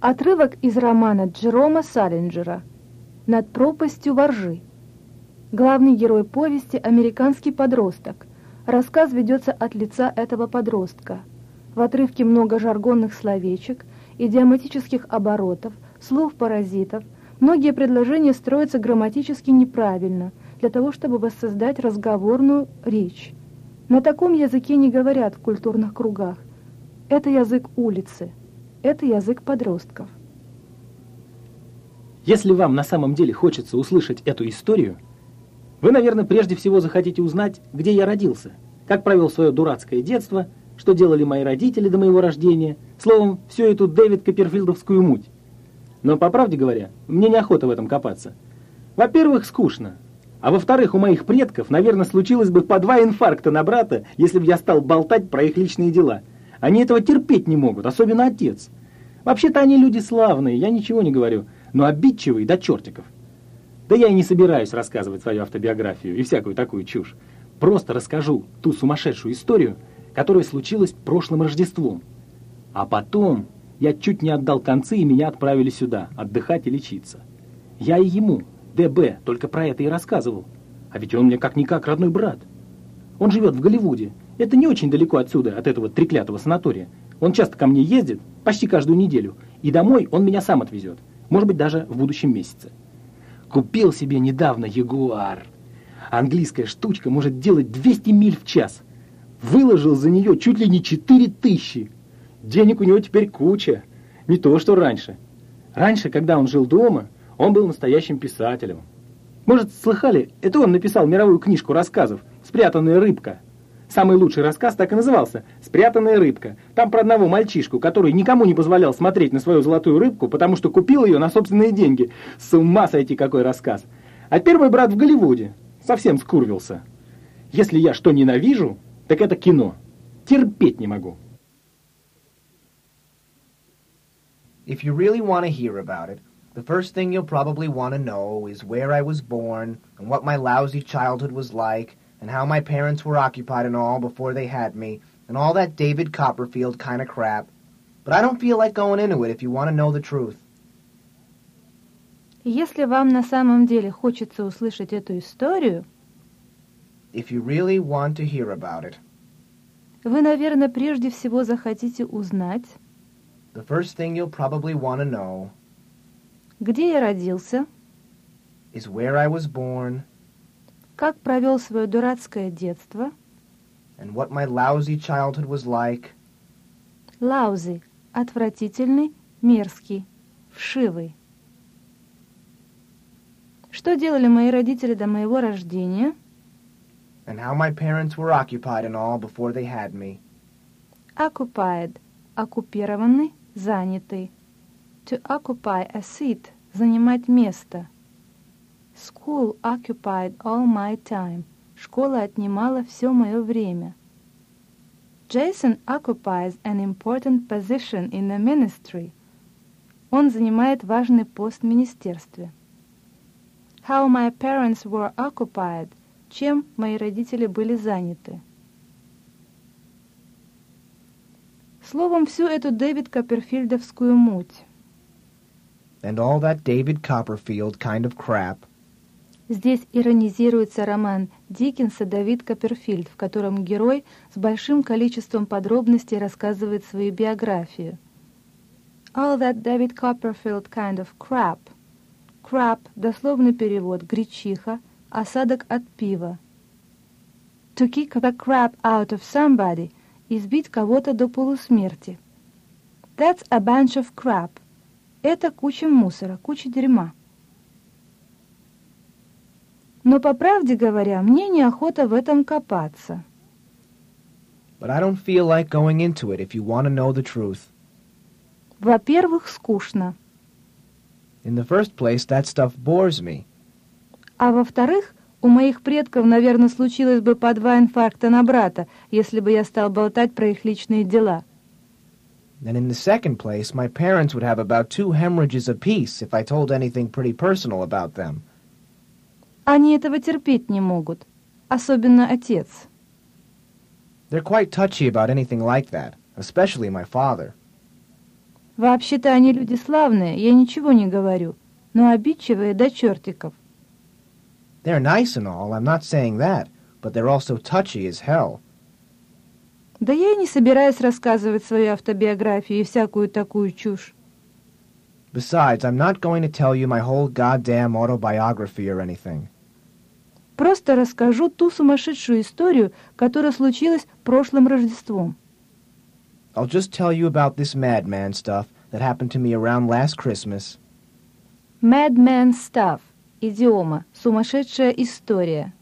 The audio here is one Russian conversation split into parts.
Отрывок из романа Джерома Саллинджера «Над пропастью воржи». Главный герой повести – американский подросток. Рассказ ведется от лица этого подростка. В отрывке много жаргонных словечек, идиоматических оборотов, слов-паразитов. Многие предложения строятся грамматически неправильно, для того, чтобы воссоздать разговорную речь. На таком языке не говорят в культурных кругах. Это язык улицы это язык подростков. Если вам на самом деле хочется услышать эту историю, вы, наверное, прежде всего захотите узнать, где я родился, как провел свое дурацкое детство, что делали мои родители до моего рождения, словом, всю эту Дэвид Копперфилдовскую муть. Но, по правде говоря, мне неохота в этом копаться. Во-первых, скучно. А во-вторых, у моих предков, наверное, случилось бы по два инфаркта на брата, если бы я стал болтать про их личные дела. Они этого терпеть не могут, особенно отец. Вообще-то они люди славные, я ничего не говорю, но обидчивые до чертиков. Да я и не собираюсь рассказывать свою автобиографию и всякую такую чушь. Просто расскажу ту сумасшедшую историю, которая случилась прошлым Рождеством. А потом я чуть не отдал концы, и меня отправили сюда, отдыхать и лечиться. Я и ему, ДБ, только про это и рассказывал. А ведь он мне как-никак родной брат. Он живет в Голливуде. Это не очень далеко отсюда, от этого треклятого санатория. Он часто ко мне ездит, почти каждую неделю, и домой он меня сам отвезет, может быть, даже в будущем месяце. Купил себе недавно Ягуар. Английская штучка может делать 200 миль в час. Выложил за нее чуть ли не 4 тысячи. Денег у него теперь куча, не то что раньше. Раньше, когда он жил дома, он был настоящим писателем. Может, слыхали, это он написал мировую книжку рассказов «Спрятанная рыбка». Самый лучший рассказ так и назывался «Спрятанная рыбка». Там про одного мальчишку, который никому не позволял смотреть на свою золотую рыбку, потому что купил ее на собственные деньги. С ума сойти какой рассказ. А первый брат в Голливуде. Совсем скурвился. Если я что ненавижу, так это кино. Терпеть не могу. If you really want to hear about it, the first thing you'll probably want to know is where I was born and what my lousy childhood was like and how my parents were occupied and all before they had me, and all that David Copperfield kind of crap. But I don't feel like going into it if you want to know the truth. Если вам на самом деле хочется услышать эту историю, if you really want to hear about it, вы, наверное, прежде всего захотите узнать, the first thing you'll probably want to know, где я родился, is where I was born, как провел свое дурацкое детство. And what my lousy childhood was like. Лаузи — отвратительный, мерзкий, вшивый. Что делали мои родители до моего рождения? And how my parents were occupied and all before they had me. Occupied — оккупированный, занятый. To occupy a seat — занимать место — School occupied all my time. Школа отнимала все мое время. Jason occupies an important position in the ministry. Он занимает важный пост в министерстве. How my parents were occupied. Чем мои родители были заняты. Словом, всю эту Дэвид Копперфильдовскую муть. And all that David Copperfield kind of crap – Здесь иронизируется роман Диккенса «Давид Копперфильд», в котором герой с большим количеством подробностей рассказывает свою биографию. All that David Copperfield kind of crap. Crap – дословный перевод, гречиха, осадок от пива. To kick the crap out of somebody – избить кого-то до полусмерти. That's a bunch of crap. Это куча мусора, куча дерьма. Но, по правде говоря, мне неохота в этом копаться. But I don't feel like going into it if you want to know the truth. Во-первых, скучно. In the first place, that stuff bores me. А во-вторых, у моих предков, наверное, случилось бы по два инфаркта на брата, если бы я стал болтать про их личные дела. And in the second place, my parents would have about two hemorrhages apiece if I told anything pretty personal about them. Они этого терпеть не могут, особенно отец. They're quite touchy about anything like that, especially my father. Вообще-то они люди славные, я ничего не говорю, но обидчивые до чертиков. They're nice and all, I'm not saying that, but they're also touchy as hell. Да я и не собираюсь рассказывать свою автобиографию и всякую такую чушь. Besides, I'm not going to tell you my whole goddamn autobiography or anything. Просто расскажу ту сумасшедшую историю, которая случилась прошлым Рождеством. I'll just tell you about this madman stuff that happened to me around last Christmas. Madman stuff. Идиома. Сумасшедшая история.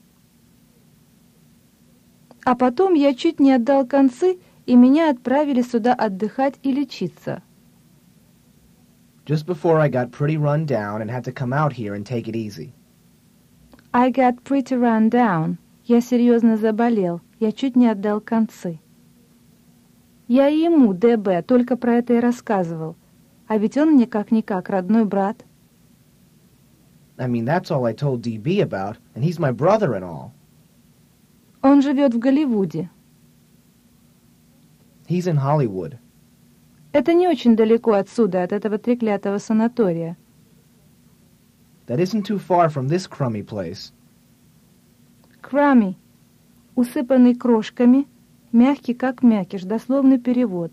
А потом я чуть не отдал концы, и меня отправили сюда отдыхать и лечиться. Just before I got pretty run down and had to come out here and take it easy. I got pretty run down. Я серьезно заболел. Я чуть не отдал концы. Я ему, ДБ, только про это и рассказывал. А ведь он мне как-никак родной брат. I mean, that's all I told DB about, and he's my brother and all. Он живет в Голливуде. He's in Hollywood. Это не очень далеко отсюда, от этого треклятого санатория. That isn't too far from this crummy place. Крами. Усыпанный крошками, мягкий как мякиш, дословный перевод.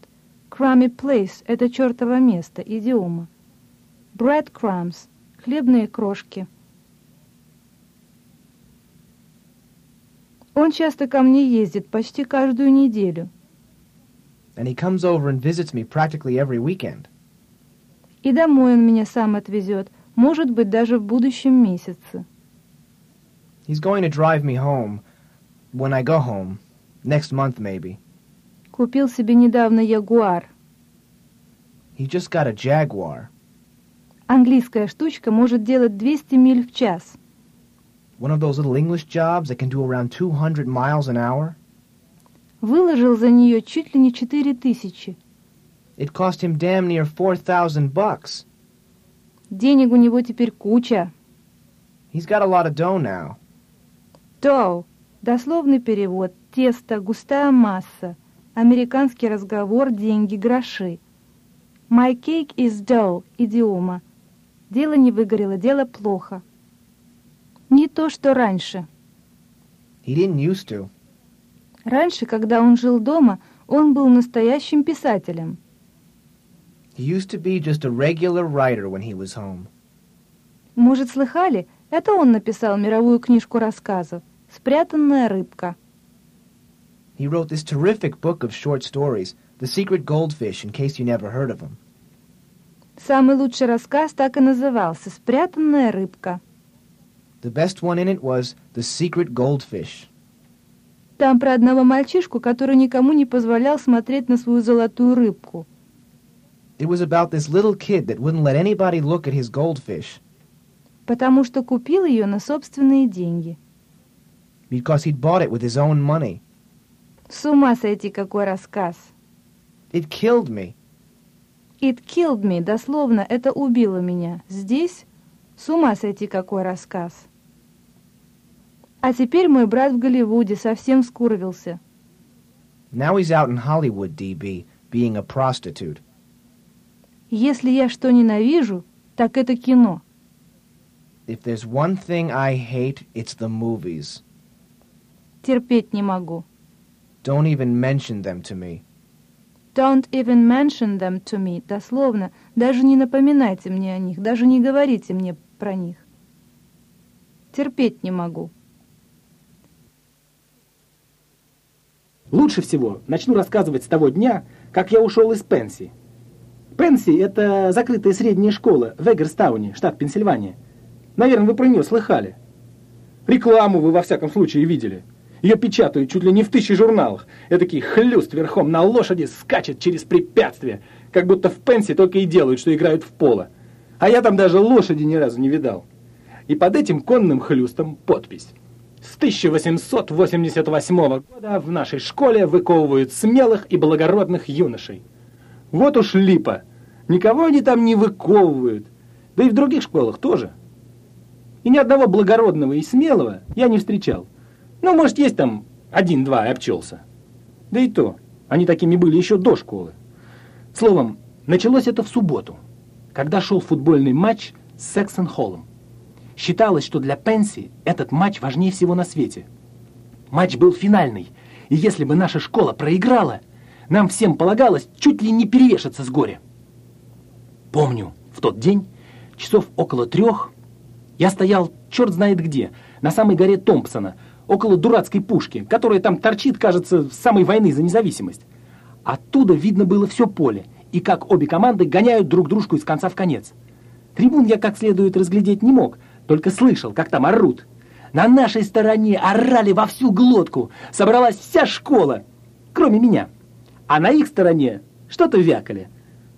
Crummy place — это чертово место, идиома. Breadcrumbs — хлебные крошки. Он часто ко мне ездит, почти каждую неделю. And he comes over and visits me practically every weekend. И домой он меня сам отвезет, может быть, даже в будущем месяце. He's going to drive me home when I go home. Next month, maybe. Купил себе недавно Ягуар. He just got a Jaguar. Английская штучка может делать 200 миль в час. One of those little English jobs that can do around 200 miles an hour. Выложил за нее чуть ли не четыре тысячи. It cost him damn near 4,000 bucks. Денег у него теперь куча. He's got a lot of dough now. Dough – дословный перевод, тесто, густая масса, американский разговор, деньги, гроши. My cake is dough – идиома. Дело не выгорело, дело плохо. Не то, что раньше. He didn't used to. Раньше, когда он жил дома, он был настоящим писателем. He used to be just a regular writer when he was home. Может, слыхали? Это он написал мировую книжку рассказов «Спрятанная рыбка». He wrote this terrific book of short stories, The Secret Goldfish, in case you never heard of him. Самый лучший рассказ так и назывался «Спрятанная рыбка». The best one in it was The Secret Goldfish. Там про одного мальчишку, который никому не позволял смотреть на свою золотую рыбку. It was about this little kid that wouldn't let anybody look at his goldfish Потому что купил ее на собственные деньги. because he'd bought it with his own money. С ума сойти, какой рассказ. It killed me. It killed me, дословно, это убило меня. Здесь с ума сойти, какой рассказ. А теперь мой брат в Голливуде совсем скурвился. Now he's out in Hollywood, DB, being a prostitute. Если я что ненавижу, так это кино. If there's one thing I hate, it's the movies. Терпеть не могу. Don't even mention them to me. Don't even mention them to me. Дословно, даже не напоминайте мне о них, даже не говорите мне про них. Терпеть не могу. Лучше всего начну рассказывать с того дня, как я ушел из Пенси. Пенси – это закрытая средняя школа в Эггерстауне, штат Пенсильвания. Наверное, вы про нее слыхали. Рекламу вы во всяком случае видели. Ее печатают чуть ли не в тысячи журналах. Этакий хлюст верхом на лошади скачет через препятствия, как будто в Пенси только и делают, что играют в поло. А я там даже лошади ни разу не видал. И под этим конным хлюстом подпись. С 1888 года в нашей школе выковывают смелых и благородных юношей. Вот уж липа. Никого они там не выковывают. Да и в других школах тоже. И ни одного благородного и смелого я не встречал. Ну, может, есть там один-два и обчелся. Да и то, они такими были еще до школы. Словом, Началось это в субботу, когда шел футбольный матч с Сексон-Холлом. Считалось, что для Пенси этот матч важнее всего на свете. Матч был финальный, и если бы наша школа проиграла, нам всем полагалось чуть ли не перевешаться с горя. Помню, в тот день, часов около трех, я стоял черт знает где, на самой горе Томпсона, около дурацкой пушки, которая там торчит, кажется, с самой войны за независимость. Оттуда видно было все поле, и как обе команды гоняют друг дружку из конца в конец. Трибун я как следует разглядеть не мог, только слышал, как там орут. На нашей стороне орали во всю глотку, собралась вся школа, кроме меня. А на их стороне что-то вякали.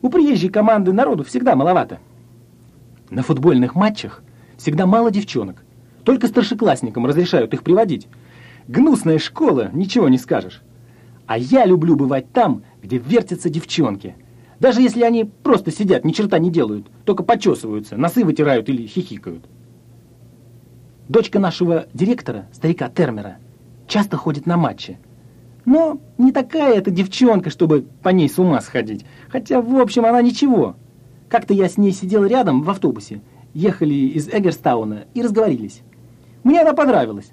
У приезжей команды народу всегда маловато. На футбольных матчах всегда мало девчонок. Только старшеклассникам разрешают их приводить. Гнусная школа, ничего не скажешь. А я люблю бывать там, где вертятся девчонки. Даже если они просто сидят, ни черта не делают, только почесываются, носы вытирают или хихикают. Дочка нашего директора, старика Термера, часто ходит на матчи. Но не такая эта девчонка, чтобы по ней с ума сходить. Хотя, в общем, она ничего. Как-то я с ней сидел рядом в автобусе. Ехали из Эггерстауна и разговорились. Мне она понравилась.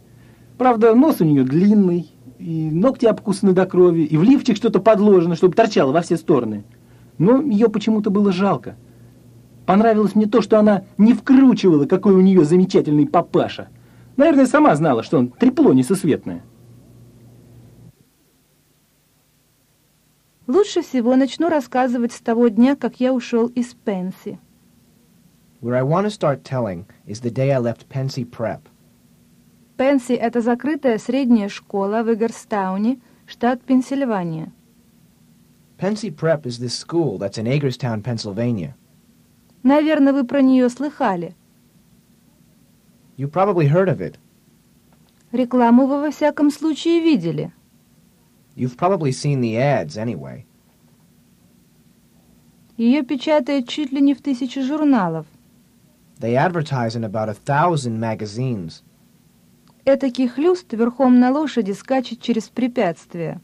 Правда, нос у нее длинный, и ногти обкусаны до крови, и в лифчик что-то подложено, чтобы торчало во все стороны. Но ее почему-то было жалко. Понравилось мне то, что она не вкручивала, какой у нее замечательный папаша. Наверное, сама знала, что он трепло несусветное. Лучше всего начну рассказывать с того дня, как я ушел из Пенси. Where I want to start telling is the day I left Pensy Prep. Пенси — это закрытая средняя школа в Эгерстауне, штат Пенсильвания. Pensy Prep is this school that's in Agerstown, Pennsylvania. Наверное, вы про нее слыхали. You probably heard of it. Рекламу вы во всяком случае видели. You've probably seen the ads anyway. Ее печатают чуть ли не в тысячи журналов. They advertise in about a thousand magazines. Этакий хлюст верхом на лошади скачет через препятствия.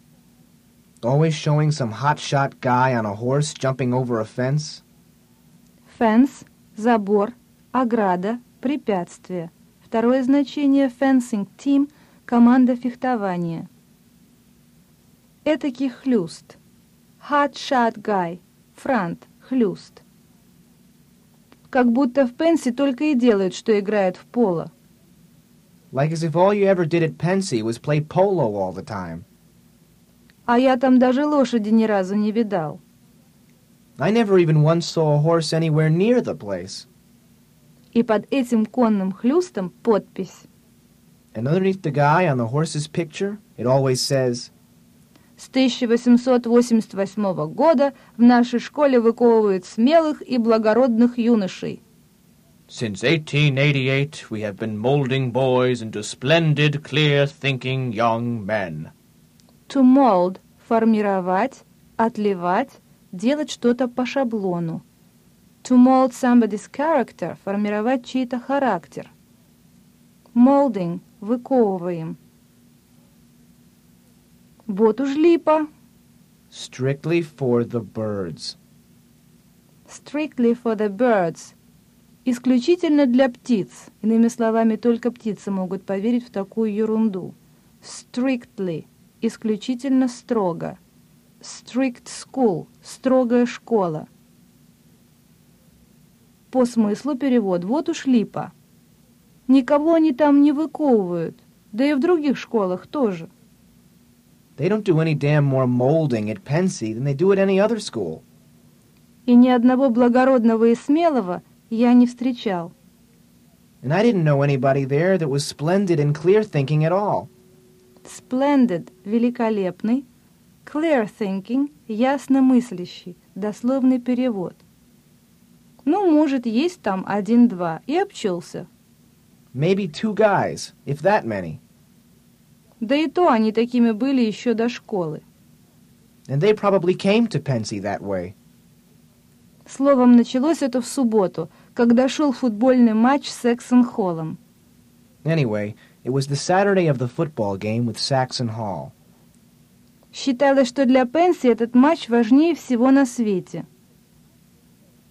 Always showing some hotshot guy on a horse jumping over a fence. Фенс – забор, ограда, препятствие. Второе значение – fencing team – команда фехтования. Этакий хлюст. Guy – франт, хлюст. Как будто в Пенси только и делают, что играют в поло. Like as if all you ever did at Pensy was play polo all the time. А я там даже лошади ни разу не видал. I never even once saw a horse anywhere near the place. И под этим конным хлюстом подпись. And underneath the guy on the horse's picture, it always says, С 1888 года в нашей школе выковывают смелых и благородных юношей. Since 1888, we have been molding boys into splendid, clear-thinking young men. To mold – формировать, отливать, делать что-то по шаблону. To mold somebody's character – формировать чей-то характер. Molding – выковываем. Вот уж липа. strictly for the birds. Strictly for the birds. Исключительно для птиц. Иными словами, только птицы могут поверить в такую ерунду. Strictly. Исключительно строго. Strict school. Строгая школа. По смыслу перевод «вот уж липа». Никого они там не выковывают, да и в других школах тоже. They don't do any damn more molding at Pensy than they do at any other school. И ни одного благородного и смелого я не встречал. And I didn't know anybody there that was splendid and clear thinking at all. Splendid – великолепный, clear thinking – ясно мыслящий, дословный перевод. Ну, может, есть там один-два, и обчелся. Maybe two guys, if that many. Да и то они такими были еще до школы. And they probably came to Pensy that way. Словом, началось это в субботу, когда шел футбольный матч с Эксон-Холлом. Anyway, it was the Saturday of the football game with Saxon Hall. Считалось, что для Пенси этот матч важнее всего на свете.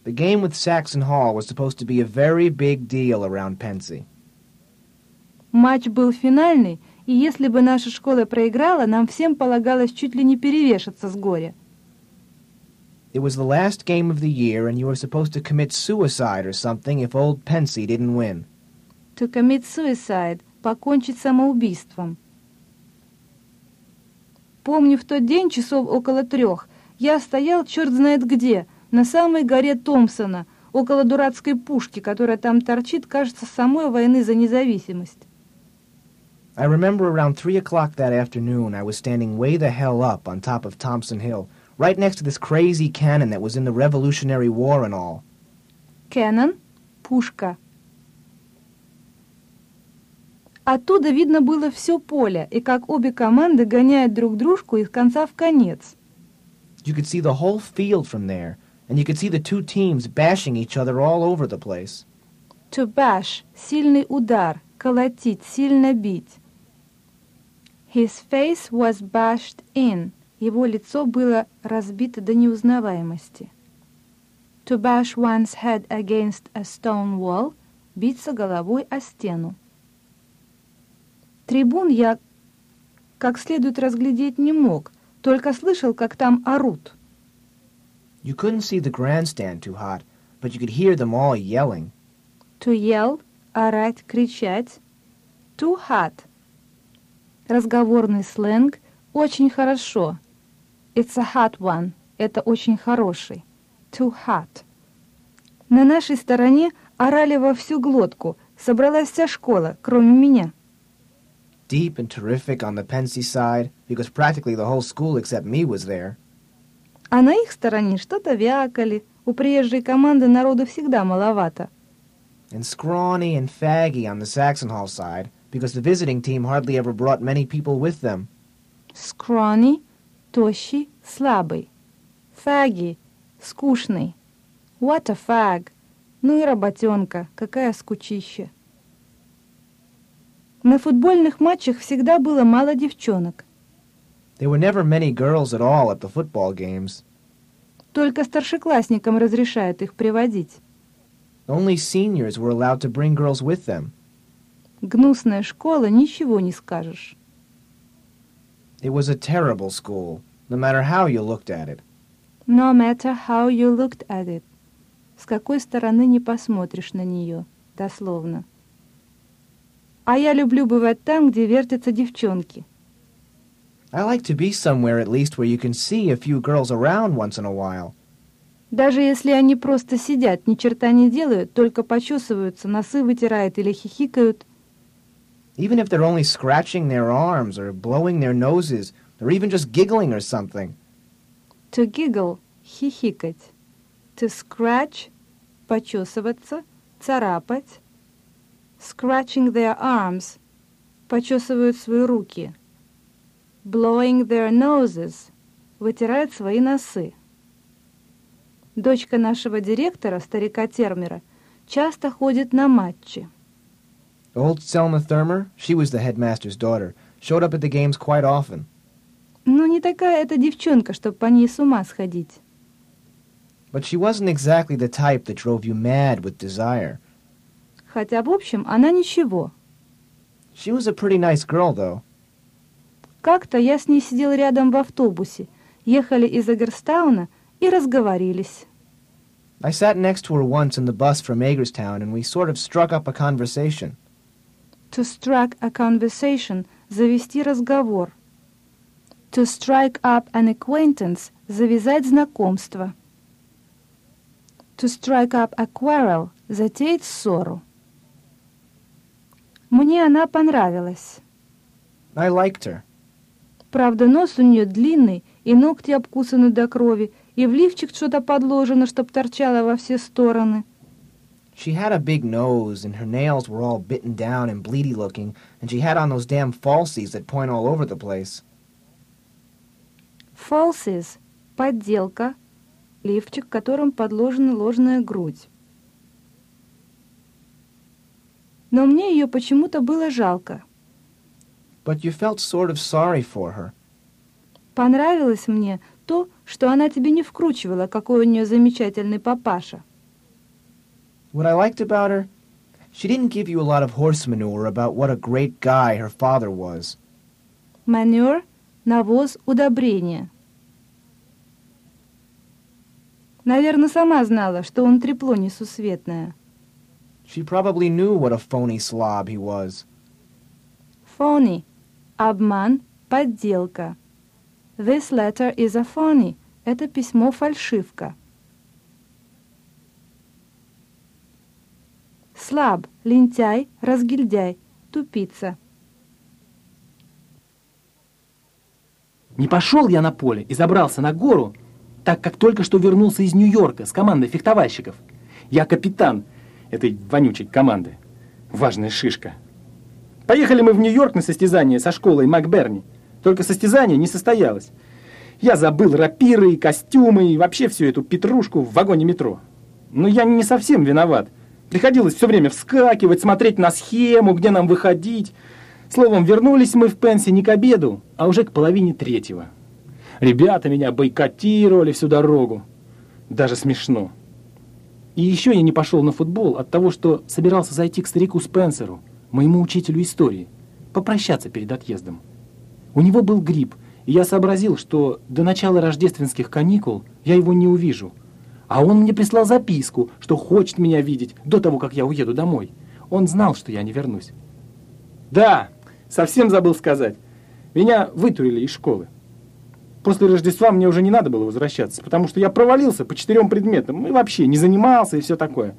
The game with Saxon Hall was supposed to be a very big deal around Pensy. Матч был финальный, и если бы наша школа проиграла, нам всем полагалось чуть ли не перевешаться с горя. It was the last game of the year, and you were supposed to commit suicide or something if old Pensy didn't win. To commit suicide — покончить самоубийством. Помню, в тот день, часов около трех, я стоял черт знает где, на самой горе Томпсона, около дурацкой пушки, которая там торчит, кажется, самой войны за независимость. I remember around 3 o'clock that afternoon, I was standing way the hell up on top of Thompson Hill, right next to this crazy cannon that was in the Revolutionary War and all. Cannon — пушка. Оттуда видно было все поле, и как обе команды гоняют друг дружку из конца в конец. You could see the whole field from there, and you could see the two teams bashing each other all over the place. To bash — сильный удар, колотить, сильно бить. His face was bashed in. Его лицо было разбито до неузнаваемости. To bash one's head against a stone wall — биться головой о стену. Трибун я как следует разглядеть не мог, только слышал, как там орут. You couldn't see the grandstand too hot, but you could hear them all yelling. To yell — орать, кричать. Too hot — разговорный сленг, очень хорошо. It's a hot one — это очень хороший. Too hot. На нашей стороне орали во всю глотку, собралась вся школа, кроме меня. Deep and terrific on the Pensy side, because practically the whole school except me was there. А на их стороне что-то вякали. У приезжей команды народу всегда маловато. And scrawny and faggy on the Saxon Hall side, because the visiting team hardly ever brought many people with them. Scrawny — тощий, слабый. Faggy — скучный. What a fag! Ну и работенка, какая скучища. На футбольных матчах всегда было мало девчонок. There were never many girls at all at the football games. Только старшеклассникам разрешают их приводить. Only seniors were allowed to bring girls with them. Гнусная школа, ничего не скажешь. It was a terrible school, no matter how you looked at it. No matter how you looked at it. С какой стороны не посмотришь на нее, дословно. А я люблю бывать там, где вертятся девчонки. I like to be somewhere at least where you can see a few girls around once in a while. Даже если они просто сидят, ни черта не делают, только почесываются, носы вытирают или хихикают, Even if they're only scratching their arms or blowing their noses or even just giggling or something. to giggle — хихикать, to scratch — почесываться, царапать, scratching their arms — почесывают свои руки, blowing their noses — вытирают свои носы. Дочка нашего директора, старика Термера, часто ходит на матчи. Old Selma Thurmer, she was the headmaster's daughter, showed up at the games quite often. Но не такая эта девчонка, чтобы по ней с ума сходить. But she wasn't exactly the type that drove you mad with desire. Хотя, в общем, она ничего. She was a pretty nice girl, though. Как-то я с ней сидел рядом в автобусе, ехали из Эгерстауна и разговорились. I sat next to her once in the bus from Agerstown, and we sort of struck up a conversation. To strike a conversation — завести разговор. To strike up an acquaintance — завязать знакомство. To strike up a quarrel — затеять ссору. Мне она понравилась. I liked her. Правда, нос у нее длинный, и ногти обкусаны до крови, и в лифчик что-то подложено, чтоб торчало во все стороны. She had a big nose, and her nails were all bitten down and bleedy looking, and she had on those damn falsies that point all over the place. Falsies — подделка, лифчик, которым подложена ложная грудь. Но мне ее почему-то было жалко. But you felt sort of sorry for her. Понравилось мне то, что она тебе не вкручивала, какой у нее замечательный папаша. What I liked about her? She didn't give you a lot of horse manure about what a great guy her father was. Манер – навоз, удобрение. Наверное, сама знала, что он трепло несусветное. She probably knew what a phony slob he was. Phony – обман, подделка. This letter is a phony – это письмо Слаб, лентяй, разгильдяй, тупица. Не пошел я на поле и забрался на гору, так как только что вернулся из Нью-Йорка с командой фехтовальщиков. Я капитан этой вонючей команды. Важная шишка. Поехали мы в Нью-Йорк на состязание со школой МакБерни. Только состязание не состоялось. Я забыл рапиры и костюмы и вообще всю эту петрушку в вагоне метро. Но я не совсем виноват. Приходилось все время вскакивать, смотреть на схему, где нам выходить. Словом, вернулись мы в Пенси не к обеду, а уже к половине третьего. Ребята меня бойкотировали всю дорогу. Даже смешно. И еще я не пошел на футбол от того, что собирался зайти к старику Спенсеру, моему учителю истории, попрощаться перед отъездом. У него был грипп, и я сообразил, что до начала рождественских каникул я его не увижу. А он мне прислал записку, что хочет меня видеть до того, как я уеду домой. Он знал, что я не вернусь. Да, совсем забыл сказать. Меня вытурили из школы. После Рождества мне уже не надо было возвращаться, потому что я провалился по четырем предметам и вообще не занимался и все такое.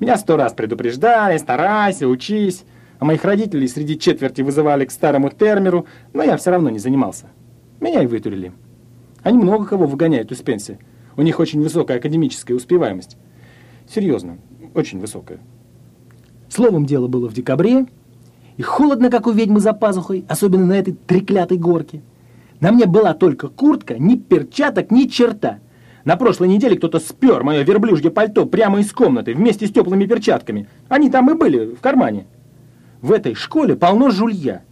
Меня сто раз предупреждали, старайся, учись. А моих родителей среди четверти вызывали к старому термеру, но я все равно не занимался. Меня и вытурили. Они много кого выгоняют из пенсии. У них очень высокая академическая успеваемость. Серьезно, очень высокая. Словом, дело было в декабре, и холодно, как у ведьмы за пазухой, особенно на этой треклятой горке. На мне была только куртка, ни перчаток, ни черта. На прошлой неделе кто-то спер мое верблюжье пальто прямо из комнаты вместе с теплыми перчатками. Они там и были, в кармане. В этой школе полно жулья.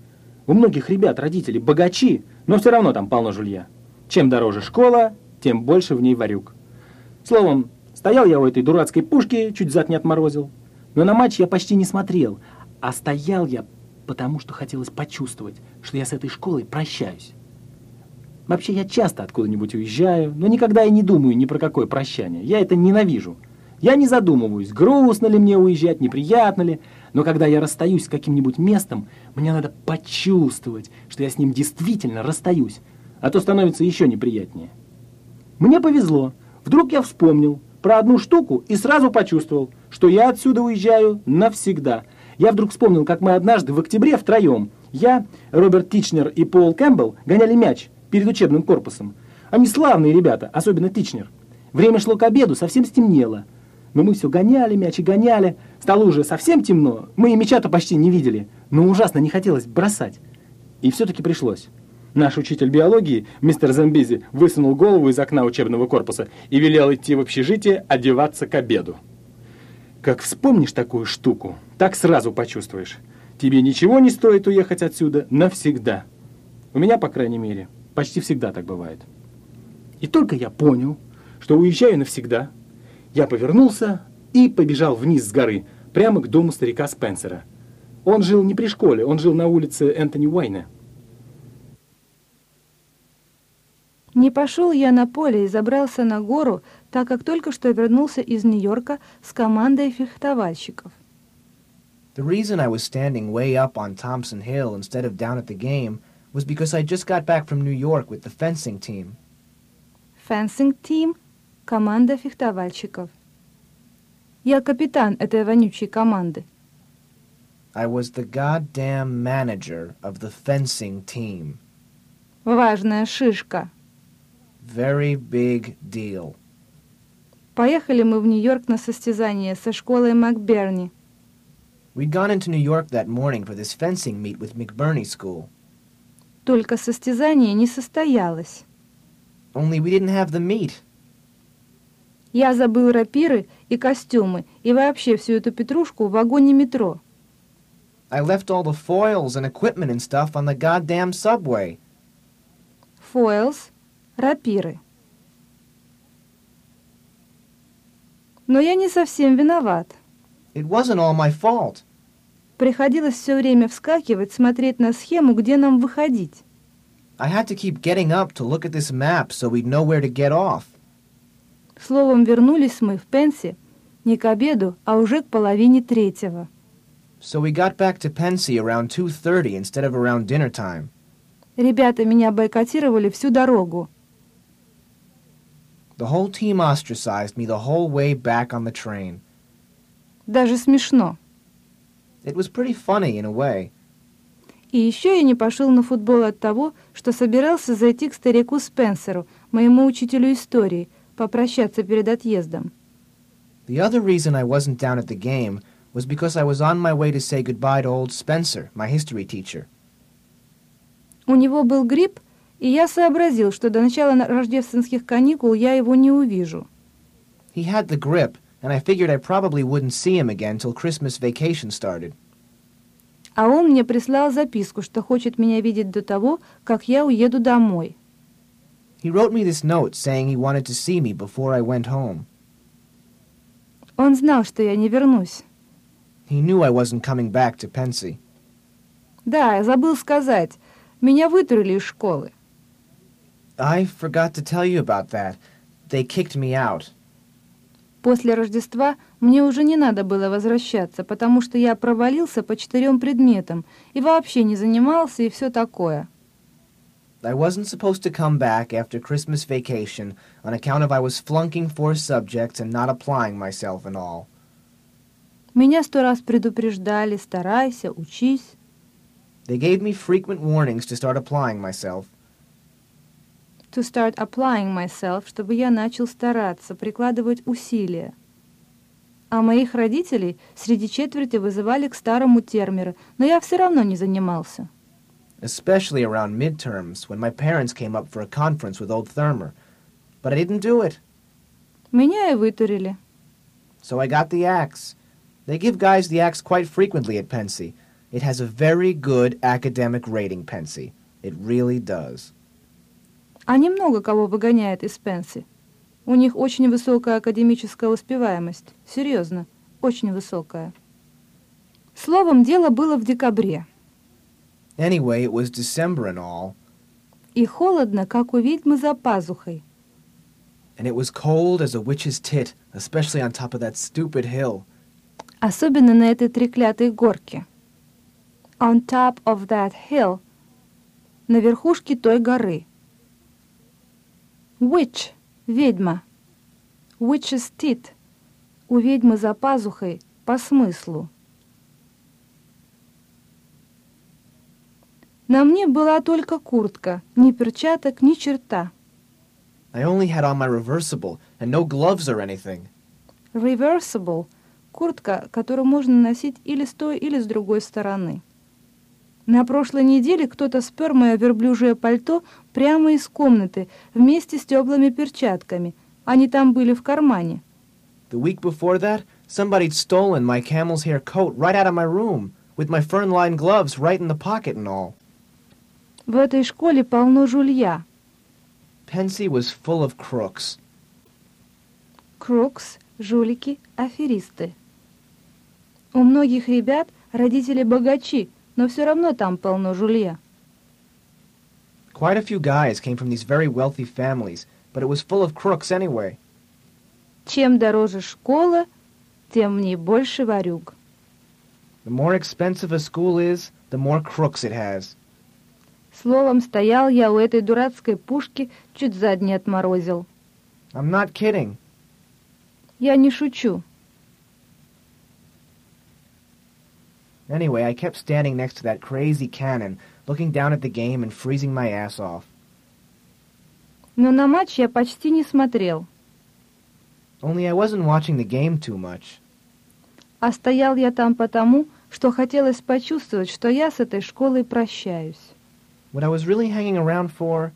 У многих ребят родители богачи, но все равно там полно жулья. Чем дороже школа, тем больше в ней варюк. Словом, стоял я у этой дурацкой пушки, чуть зад не отморозил. Но на матч я почти не смотрел, а стоял я, потому что хотелось почувствовать, что я с этой школой прощаюсь. Вообще, я часто откуда-нибудь уезжаю, но никогда и не думаю ни про какое прощание. Я это ненавижу. Я не задумываюсь, грустно ли мне уезжать, неприятно ли. Но когда я расстаюсь с каким-нибудь местом, мне надо почувствовать, что я с ним действительно расстаюсь, а то становится еще неприятнее. Мне повезло. Вдруг я вспомнил про одну штуку и сразу почувствовал, что я отсюда уезжаю навсегда. Я вдруг вспомнил, как мы однажды в октябре втроем, я, Роберт Тичнер и Пол Кэмпбелл, гоняли мяч перед учебным корпусом. Они славные ребята, особенно Тичнер. Время шло к обеду, совсем стемнело. Но мы все гоняли мяч и гоняли. Стало уже совсем темно. Мы и мяча-то почти не видели. Но ужасно не хотелось бросать. И все-таки пришлось. Наш учитель биологии, мистер Замбизи, высунул голову из окна учебного корпуса и велел идти в общежитие одеваться к обеду. Как вспомнишь такую штуку, так сразу почувствуешь. Тебе ничего не стоит уехать отсюда навсегда. У меня, по крайней мере, почти всегда так бывает. И только я понял, что уезжаю навсегда, я повернулся и побежал вниз с горы, прямо к дому старика Спенсера. Он жил не при школе, он жил на улице Энтони Уайна. Не пошел я на поле и забрался на гору, так как только что вернулся из Нью-Йорка с командой фехтовальщиков. The reason I was standing way up on Thompson Hill instead of down at the game was because I just got back from New York with the fencing team. Fencing Team — команда фехтовальщиков. Я капитан этой вонючей команды. I was the goddamn manager of the fencing team. Важная шишка. Very big deal. Поехали мы в Нью-Йорк на состязание со школой МакБерни. We'd gone into New York that morning for this fencing meet with McBurney School. Только состязание не состоялось. Only we didn't have the meet. Я забыл рапиры и костюмы и вообще всю эту петрушку в вагоне метро. I left all the foils and equipment and stuff on the goddamn subway. Foils — рапиры. Но я не совсем виноват. It wasn't all my fault. Приходилось все время вскакивать, смотреть на схему, где нам выходить. I had to keep getting up to look at this map so we'd know where to get off. Словом, вернулись мы в Пенси не к обеду, а уже к половине третьего. So we got back to Pensy around 2.30 instead of around dinner time. Ребята меня бойкотировали всю дорогу. The whole team ostracized me the whole way back on the train. Даже смешно. It was pretty funny in a way. И еще я не пошел на футбол от того, что собирался зайти к старику Спенсеру, моему учителю истории, попрощаться перед отъездом. The other reason I wasn't down at the game was because I was on my way to say goodbye to old Spencer, my history teacher. У него был грипп, и я сообразил, что до начала на- рождественских каникул я его не увижу. He had the grip, and I figured I probably wouldn't see him again till Christmas vacation started. А он мне прислал записку, что хочет меня видеть до того, как я уеду домой. He wrote me this note saying he wanted to see me before I went home. Он знал, что я не вернусь. He knew I wasn't coming back to Pensy. Да, я забыл сказать. Меня вытурили из школы. I forgot to tell you about that. They kicked me out. После Рождества мне уже не надо было возвращаться, потому что я провалился по четырем предметам и вообще не занимался и все такое. I wasn't supposed to come back after Christmas vacation on account of I was flunking four subjects and not applying myself and all. Меня сто раз предупреждали, старайся, учись. They gave me frequent warnings to start applying myself. To start applying myself, чтобы я начал стараться, прикладывать усилия. А моих родителей среди четверти вызывали к старому термеру, но я все равно не занимался. especially around midterms when my parents came up for a conference with old Thermer. But I didn't do it, Меня и вытурили. so I got the axe. They give guys the axe quite frequently at Pensy. It has a very good academic rating, Pensy. It really does. А немного кого выгоняет из Пенси. У них очень высокая академическая успеваемость. Серьезно, очень высокая. Словом, дело было в декабре. Anyway, it was December and all, И холодно, как у ведьмы за пазухой. and it was cold as a witch's tit, especially on top of that stupid hill. Особенно на этой треклятой горке. On top of that hill. На верхушке той горы. Witch — ведьма. Witch's tit — у ведьмы за пазухой по смыслу. На мне была только куртка, ни перчаток, ни черта. I only had on my reversible and no gloves or anything. Reversible — куртка, которую можно носить или с той, или с другой стороны. На прошлой неделе кто-то спер мое верблюжье пальто прямо из комнаты вместе с теплыми перчатками. Они там были в кармане. The week before that, somebody'd stolen my camel's hair coat right out of my room, with my fern-lined gloves right in the pocket and all. В этой школе полно жулья. Pensy was full of crooks. Крукс, жулики, аферисты. У многих ребят родители богачи, но все равно там полно жулья. Quite a few guys came from these very wealthy families, but it was full of crooks anyway. Чем дороже школа, тем в ней больше ворюг. The more expensive a school is, the more crooks it has. Словом, стоял я у этой дурацкой пушки, чуть задний отморозил. I'm not kidding. Я не шучу. Anyway, I kept standing next to that crazy cannon, looking down at the game and freezing my ass off. Но на матч я почти не смотрел. Only I wasn't watching the game too much. А стоял я там потому, что хотелось почувствовать, что я с этой школой прощаюсь. What I was really hanging around for,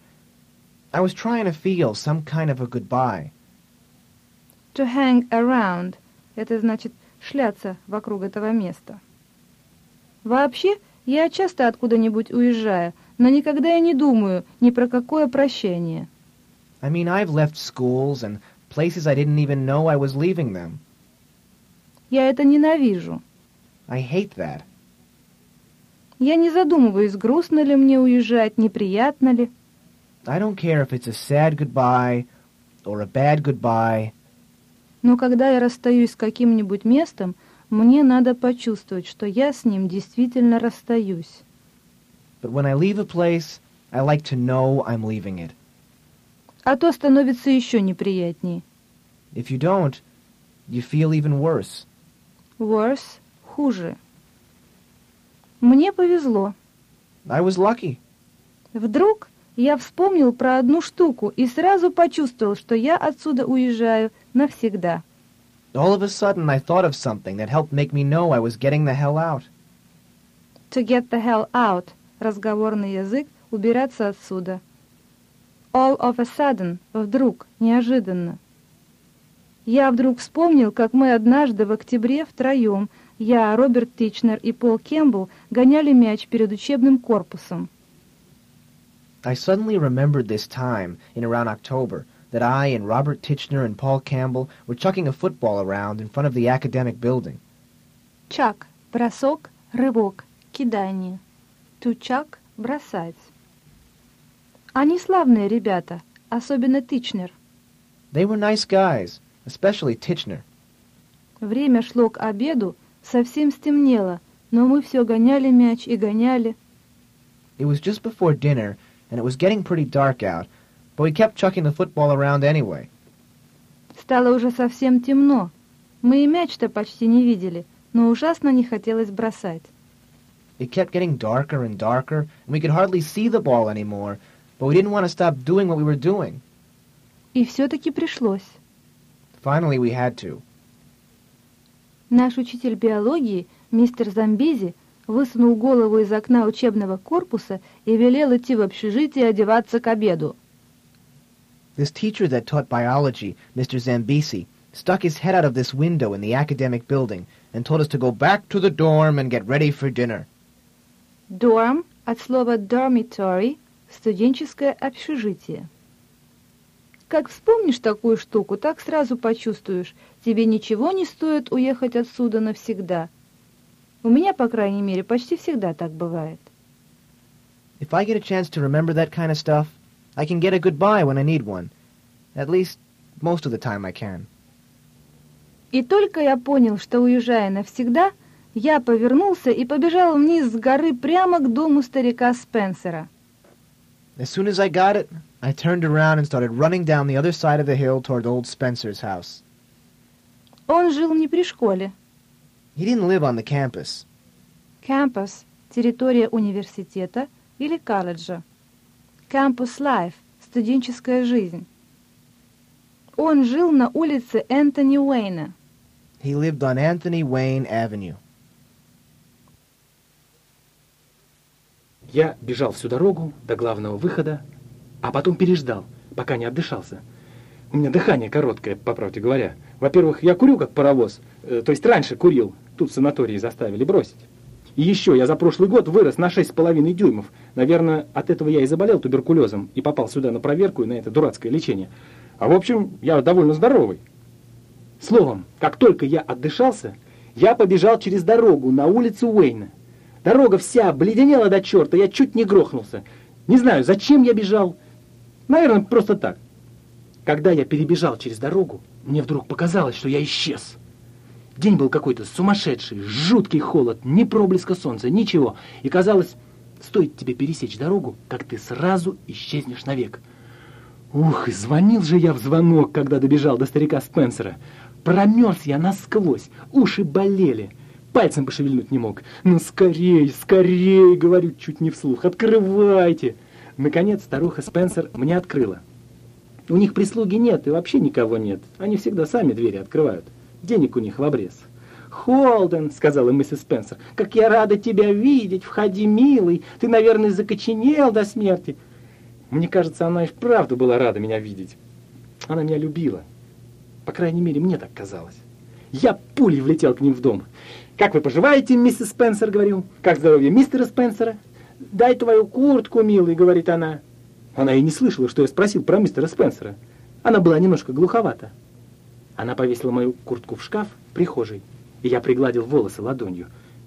I was trying to feel some kind of a goodbye. To hang around — это значит шляться вокруг этого места. Вообще, я часто откуда-нибудь уезжаю, но никогда я не думаю ни про какое прощение. I mean, I've left schools and places I didn't even know I was leaving them. Я это ненавижу. I hate that. Я не задумываюсь, грустно ли мне уезжать, неприятно ли. I don't care if it's a sad goodbye or a bad goodbye. Но когда я расстаюсь с каким-нибудь местом, мне надо почувствовать, что я с ним действительно расстаюсь. But when I leave a place, I like to know I'm leaving it. А то становится еще неприятнее. If you don't, you feel even worse. Worse — хуже. Мне повезло. I was lucky. Вдруг я вспомнил про одну штуку и сразу почувствовал, что я отсюда уезжаю навсегда. All of a sudden, I thought of something that helped make me know I was getting the hell out. To get the hell out — разговорный язык, убираться отсюда. All of a sudden — вдруг, неожиданно. Я вдруг вспомнил, как мы однажды в октябре втроем, я, Роберт Тичнер и Пол Кембл, гоняли мяч перед учебным корпусом. I suddenly remembered this time, in around October, that I and Robert Titchener and Paul Campbell were chucking a football around in front of the academic building. Чак — бросок, рывок, кидание. To chuck — бросать. Они славные ребята, особенно Тичнер. They were nice guys, especially Titchener. Время шло к обеду, совсем стемнело, но мы все гоняли мяч и гоняли. It was just before dinner, and it was getting pretty dark out, but we kept chucking the football around anyway. Стало уже совсем темно. Мы и мяч-то почти не видели, но ужасно не хотелось бросать. It kept getting darker and darker, and we could hardly see the ball anymore, but we didn't want to stop doing what we were doing. И все-таки пришлось. Finally, we had to. Наш учитель биологии, мистер Замбези, высунул голову из окна учебного корпуса и велел идти в общежитие одеваться к обеду. This teacher that taught biology, Mr. Zambisi, stuck his head out of this window in the academic building and told us to go back to the dorm and get ready for dinner. Dorm от слова dormitory – студенческое общежитие. Как вспомнишь такую штуку, так сразу почувствуешь, тебе ничего не стоит уехать отсюда навсегда. У меня, по крайней мере, почти всегда так бывает. If I get a chance to remember that kind of stuff, I can get a goodbye when I need one. At least, most of the time I can. И только я понял, что уезжая навсегда, я повернулся и побежал вниз с горы прямо к дому старика Спенсера. As soon as I got it, I turned around and started running down the other side of the hill toward old Spencer's house. Он жил не при школе. He didn't live on the campus. Campus – территория университета или колледжа. Campus Life – студенческая жизнь. Он жил на улице Энтони Уэйна. He lived on Anthony Wayne Avenue. Я бежал всю дорогу до главного выхода, а потом переждал, пока не отдышался. У меня дыхание короткое, по правде говоря. Во-первых, я курю как паровоз, э, то есть раньше курил, тут в санатории заставили бросить. И еще я за прошлый год вырос на 6,5 дюймов. Наверное, от этого я и заболел туберкулезом и попал сюда на проверку и на это дурацкое лечение. А в общем, я довольно здоровый. Словом, как только я отдышался, я побежал через дорогу на улицу Уэйна. Дорога вся обледенела до черта, я чуть не грохнулся. Не знаю, зачем я бежал. Наверное, просто так. Когда я перебежал через дорогу, мне вдруг показалось, что я исчез. День был какой-то сумасшедший, жуткий холод, ни проблеска солнца, ничего. И казалось, стоит тебе пересечь дорогу, как ты сразу исчезнешь навек. Ух, звонил же я в звонок, когда добежал до старика Спенсера. Промерз я насквозь, уши болели. Пальцем пошевельнуть не мог. Ну, скорей, скорей, говорю чуть не вслух, открывайте. Наконец старуха Спенсер мне открыла. У них прислуги нет и вообще никого нет. Они всегда сами двери открывают. Денег у них в обрез. «Холден», — сказала миссис Спенсер, — «как я рада тебя видеть! Входи, милый! Ты, наверное, закоченел до смерти!» Мне кажется, она и вправду была рада меня видеть. Она меня любила. По крайней мере, мне так казалось. Я пулей влетел к ним в дом. «Как вы поживаете, миссис Спенсер?» — говорю. «Как здоровье мистера Спенсера?» «Дай твою куртку, милый», — говорит она. Она и не слышала, что я спросил про мистера Спенсера. Она была немножко глуховата. Она повесила мою куртку в шкаф в прихожей И я пригладил волосы ладонью.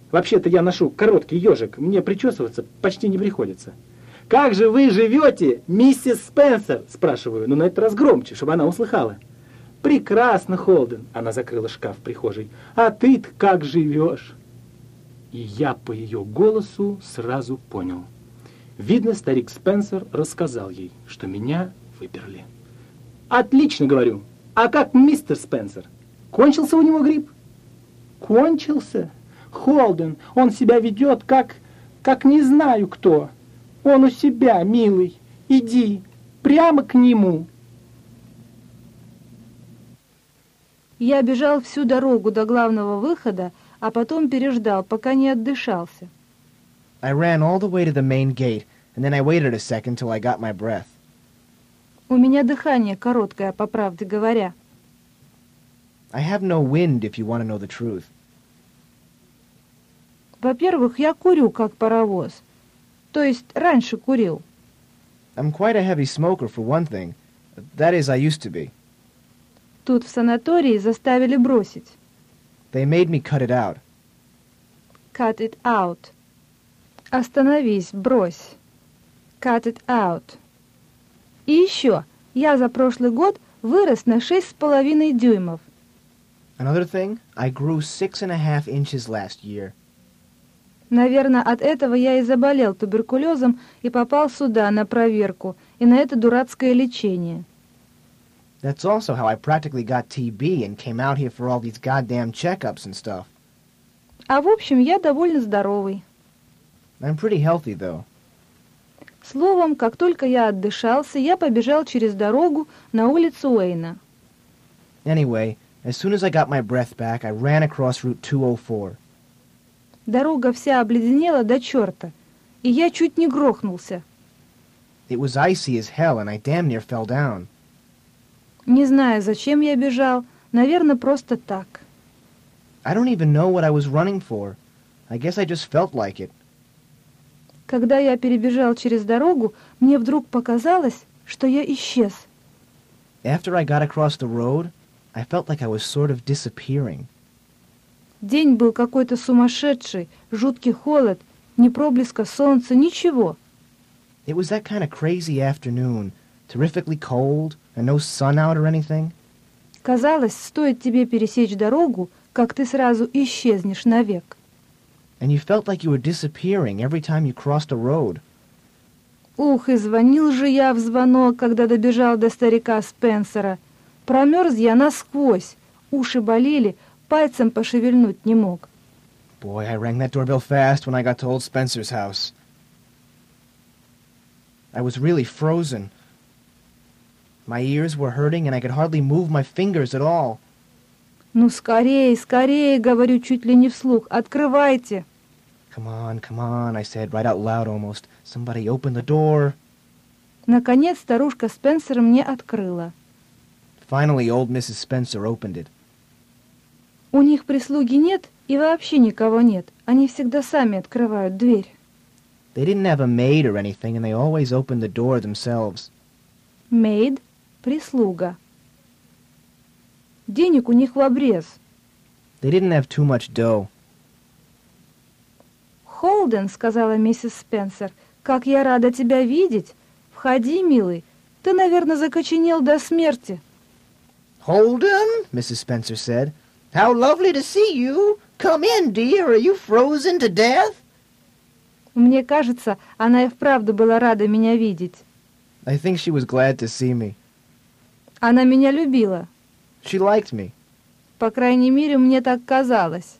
Вообще-то я ношу короткий ежик, мне причесываться почти не приходится. «Как же вы живете, миссис Спенсер?» – спрашиваю, но на этот раз громче, чтобы она услыхала. «Прекрасно, Холден!» – она закрыла шкаф в прихожей. «А ты-то как живешь?» И я по ее голосу сразу понял. Видно, старик Спенсер рассказал ей, что меня выперли. «Отлично, — говорю. А как мистер Спенсер? Кончился у него грипп?» «Кончился? Холден, он себя ведет как... как не знаю кто. Он у себя, милый. Иди, прямо к нему». Я бежал всю дорогу до главного выхода, а потом переждал, пока не отдышался. I ran all the way to the main gate, and then I waited a second till I got my breath. У меня дыхание короткое, по правде говоря. I have no wind, if you want to know the truth. Во-первых, я курю, как паровоз. То есть раньше курил. I'm quite a heavy smoker, for one thing. That is, I used to be. Тут в санатории заставили бросить. They made me cut it out. Cut it out. Остановись, брось. Cut it out. И еще, я за прошлый год вырос на шесть с половиной дюймов. Another thing, I grew six and a half inches last year. Наверное, от этого я и заболел туберкулезом и попал сюда на проверку и на это дурацкое лечение. That's also how I practically got TB and came out here for all these goddamn checkups and stuff. А в общем, я довольно здоровый. I'm pretty healthy, though. Словом, как только я отдышался, я побежал через дорогу на улицу Уэйна. Anyway, as soon as I got my breath back, I ran across Route 204. Дорога вся обледенела до черта, и я чуть не грохнулся. It was icy as hell, and I damn near fell down. Не знаю, зачем я бежал, наверное, просто так. I don't even know what I was running for. I guess I just felt like it. Когда я перебежал через дорогу, мне вдруг показалось, что я исчез. After I got across the road, I felt like I was sort of disappearing. День был какой-то сумасшедший, жуткий холод, ни проблеска солнца, ничего. It was that kind of crazy afternoon, terrifically cold, and no sun out or anything. Казалось, стоит тебе пересечь дорогу, как ты сразу исчезнешь навек. And you felt like you were disappearing every time you crossed a road. Ух, и звонил же я в звонок, когда добежал до старика Спенсера. Промерз я насквозь, уши болели, пальцем пошевельнуть не мог. Boy, I rang that doorbell fast when I got to old Spencer's house. I was really frozen. My ears were hurting and I could hardly move my fingers at all. «Ну, скорее, скорее!» — говорю чуть ли не вслух. «Открывайте!» Come on, come on, I said, right out loud almost. Somebody open the door. Наконец старушка Спенсер мне открыла. Finally, old Mrs. Spencer opened it. У них прислуги нет и вообще никого нет. Они всегда сами открывают дверь. They didn't have a maid or anything, and they always opened the door themselves. Мейд — прислуга. Денег у них в обрез. They didn't have too much dough. «Холден», — сказала миссис Спенсер, — «как я рада тебя видеть! Входи, милый, ты, наверное, закоченел до смерти». Holden, Mrs. Spencer said. How lovely to see you. Come in, dear. Are you frozen to death? Мне кажется, она и вправду была рада меня видеть. I think she was glad to see me. Она меня любила. She liked me. По крайней мере, мне так казалось.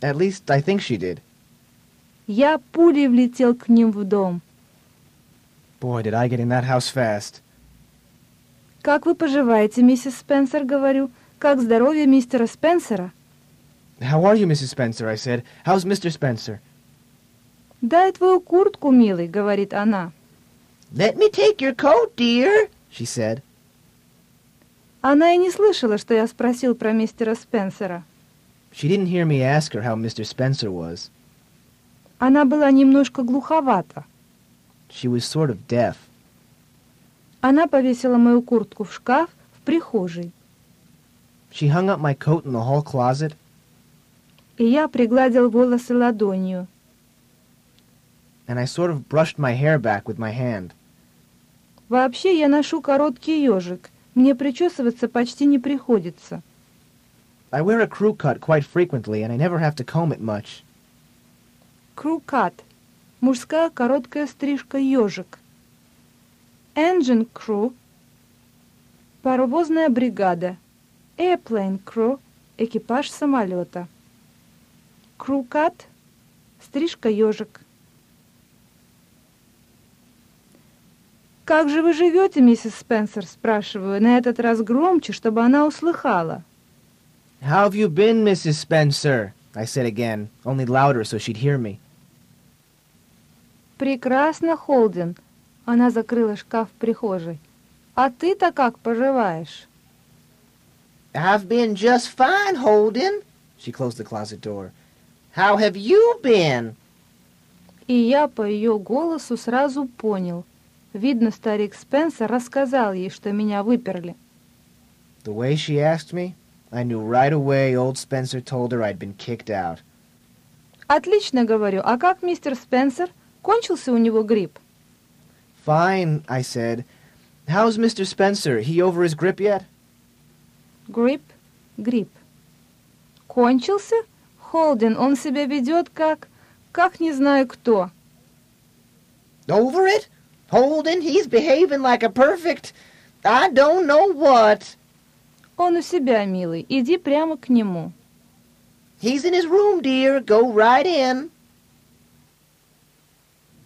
At least, I think she did. Я пулей влетел к ним в дом. Boy, did I get in that house fast. «Как вы поживаете, миссис Спенсер?» — говорю. «Как здоровье мистера Спенсера?» How are you, Mrs. Spencer? I said. How's Mr. Spencer? «Дай твою куртку, милый», — говорит она. Let me take your coat, dear, she said. Она и не слышала, что я спросил про мистера Спенсера. She didn't hear me ask her how Mr. Spencer was. Она была немножко глуховата. She was sort of deaf. Она повесила мою куртку в шкаф в прихожей. She hung up my coat in the hall closet. И я пригладил волосы ладонью. And I sort of brushed my hair back with my hand. Вообще я ношу короткий ежик. Мне причесываться почти не приходится. I wear a crew cut quite frequently, and I never have to comb it much. Crew. Мужская короткая стрижка ежик. Engine crew. Паровозная бригада. Airplane crew. Экипаж самолета. Crew. Стрижка ежик. «Как же вы живете, миссис Спенсер?» спрашиваю, на этот раз громче, чтобы она услыхала. How have you been, Mrs. Spencer? I said again, only louder so she'd hear me. «Прекрасно, Холден!» Она закрыла шкаф в прихожей. «А ты-то как поживаешь?» I've been just fine, Holden. She closed the closet door. How have you been? И я по ее голосу сразу понял. Видно, старик Спенсер рассказал ей, что меня выперли. The way she asked me, I knew right away old Spencer told her I'd been kicked out. «Отлично, говорю. А как мистер Спенсер? Кончился у него грипп?» Fine, I said. How's Mr. Spencer? He over his grip yet? Грипп, грипп. Кончился? Холден, он себя ведет как... как не знаю кто. Over it? Holden, he's behaving like a perfect... I don't know what. Он у себя, милый. Иди прямо к нему. He's in his room, dear. Go right in.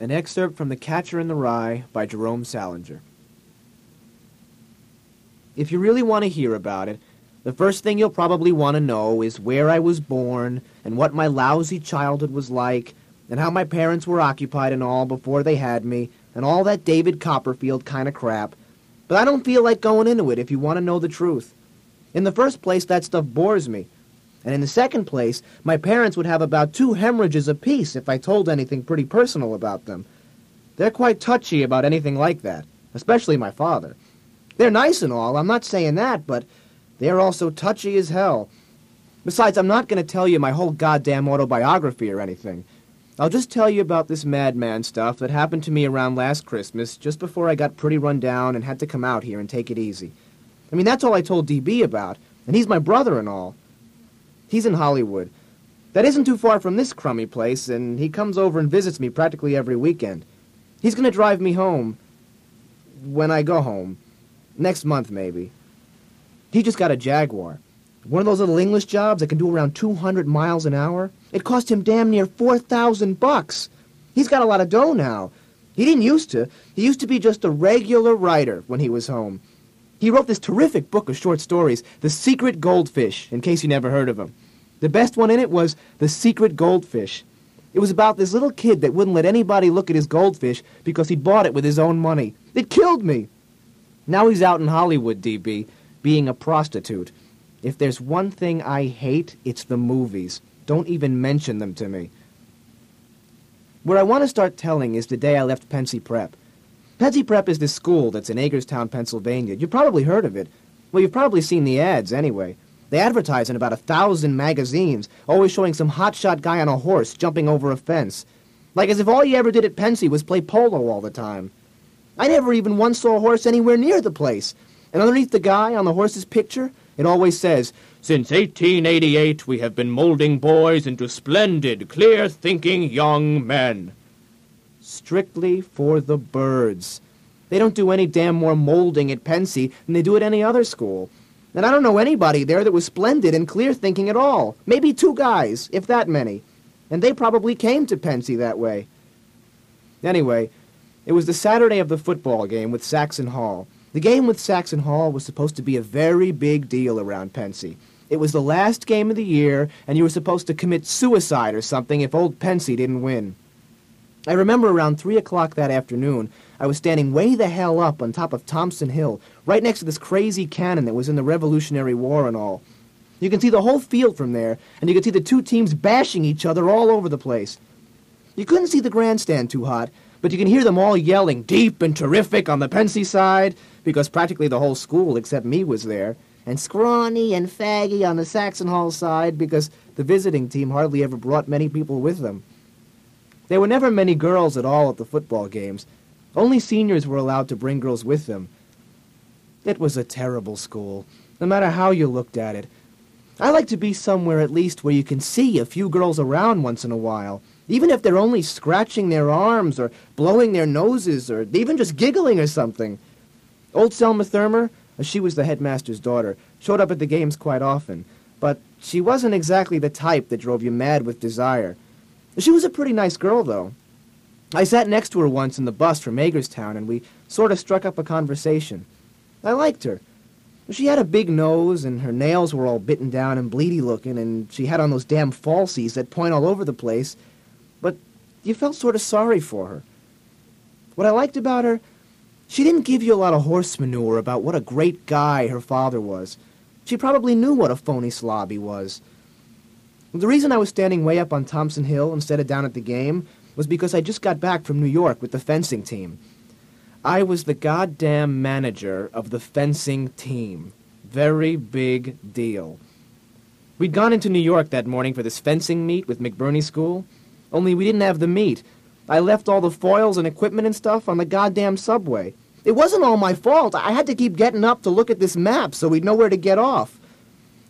An excerpt from The Catcher in the Rye by Jerome Salinger. If you really want to hear about it, the first thing you'll probably want to know is where I was born and what my lousy childhood was like and how my parents were occupied and all before they had me and all that David Copperfield kind of crap. But I don't feel like going into it if you want to know the truth. In the first place, that stuff bores me. And in the second place, my parents would have about two hemorrhages apiece if I told anything pretty personal about them. They're quite touchy about anything like that, especially my father. They're nice and all, I'm not saying that, but they're also touchy as hell. Besides, I'm not going to tell you my whole goddamn autobiography or anything. I'll just tell you about this madman stuff that happened to me around last Christmas, just before I got pretty run down and had to come out here and take it easy. I mean, that's all I told DB about, and he's my brother and all. He's in Hollywood. That isn't too far from this crummy place, and he comes over and visits me practically every weekend. He's going to drive me home when I go home. Next month, maybe. He just got a Jaguar. One of those little English jobs that can do around 200 miles an hour. It cost him damn near 4,000 bucks. He's got a lot of dough now. He didn't used to. He used to be just a regular writer when he was home. He wrote this terrific book of short stories, The Secret Goldfish, in case you never heard of him. The best one in it was The Secret Goldfish. It was about this little kid that wouldn't let anybody look at his goldfish because he'd bought it with his own money. It killed me. Now he's out in Hollywood, DB, being a prostitute. If there's one thing I hate, it's the movies. Don't even mention them to me. Where I want to start telling is the day I left Pensy Prep. Pensy Prep is this school that's in Hagerstown, Pennsylvania. You've probably heard of it. Well, you've probably seen the ads anyway. They advertise in about a thousand magazines, always showing some hotshot guy on a horse jumping over a fence. Like as if all you ever did at Pensy was play polo all the time. I never even once saw a horse anywhere near the place. And underneath the guy on the horse's picture, it always says, Since 1888, we have been molding boys into splendid, clear-thinking young men. Strictly for the birds. They don't do any damn more molding at Pensy than they do at any other school. And I don't know anybody there that was splendid and clear thinking at all. Maybe two guys, if that many. And they probably came to Pensy that way. Anyway, it was the Saturday of the football game with Saxon Hall. The game with Saxon Hall was supposed to be a very big deal around Pensy. It was the last game of the year, and you were supposed to commit suicide or something if old Pensy didn't win. I remember around 3 o'clock that afternoon, I was standing way the hell up on top of Thompson Hill, right next to this crazy cannon that was in the Revolutionary War and all. You can see the whole field from there, and you can see the two teams bashing each other all over the place. You couldn't see the grandstand too hot, but you can hear them all yelling deep and terrific on the Pensy side, because practically the whole school except me was there. and scrawny and faggy on the Saxon Hall side because the visiting team hardly ever brought many people with them. There were never many girls at all at the football games. Only seniors were allowed to bring girls with them. It was a terrible school, no matter how you looked at it. I like to be somewhere at least where you can see a few girls around once in a while, even if they're only scratching their arms or blowing their noses or even just giggling or something. Old Selma Thurmer, uh, she was the headmaster's daughter, showed up at the games quite often, but she wasn't exactly the type that drove you mad with desire. She was a pretty nice girl, though. I sat next to her once in the bus from Hagerstown, and we sort of struck up a conversation. I liked her. She had a big nose, and her nails were all bitten down and bleedy looking, and she had on those damn falsies that point all over the place. But you felt sort of sorry for her. What I liked about her, she didn't give you a lot of horse manure about what a great guy her father was. She probably knew what a phony slob he was. The reason I was standing way up on Thompson Hill instead of down at the game was because I just got back from New York with the fencing team. I was the goddamn manager of the fencing team. Very big deal. We'd gone into New York that morning for this fencing meet with McBurney School, only we didn't have the meet. I left all the foils and equipment and stuff on the goddamn subway. It wasn't all my fault. I had to keep getting up to look at this map so we'd know where to get off.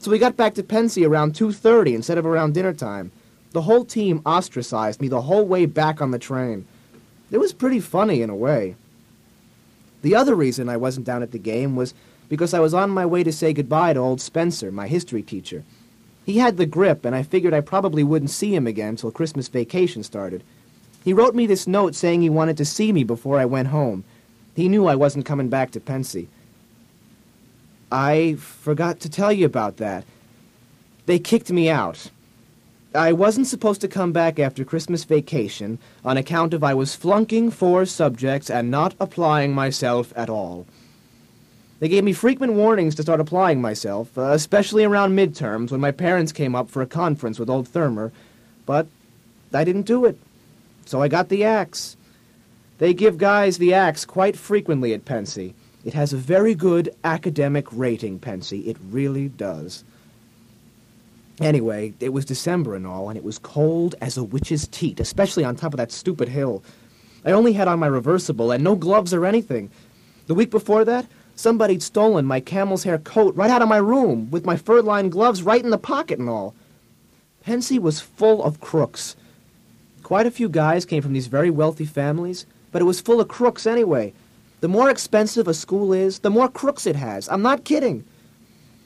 So we got back to Pensy around 2.30 instead of around dinner time. The whole team ostracized me the whole way back on the train. It was pretty funny in a way. The other reason I wasn't down at the game was because I was on my way to say goodbye to old Spencer, my history teacher. He had the grip, and I figured I probably wouldn't see him again till Christmas vacation started. He wrote me this note saying he wanted to see me before I went home. He knew I wasn't coming back to Pensy. I forgot to tell you about that. They kicked me out. I wasn't supposed to come back after Christmas vacation on account of I was flunking four subjects and not applying myself at all. They gave me frequent warnings to start applying myself, uh, especially around midterms when my parents came up for a conference with old Thurmer, but I didn't do it. So I got the axe. They give guys the axe quite frequently at Pensy. It has a very good academic rating, Pensy. It really does. Anyway, it was December and all, and it was cold as a witch's teat, especially on top of that stupid hill. I only had on my reversible and no gloves or anything. The week before that, somebody'd stolen my camel's hair coat right out of my room, with my fur-lined gloves right in the pocket and all. Pensy was full of crooks. Quite a few guys came from these very wealthy families, but it was full of crooks anyway. The more expensive a school is, the more crooks it has. I'm not kidding.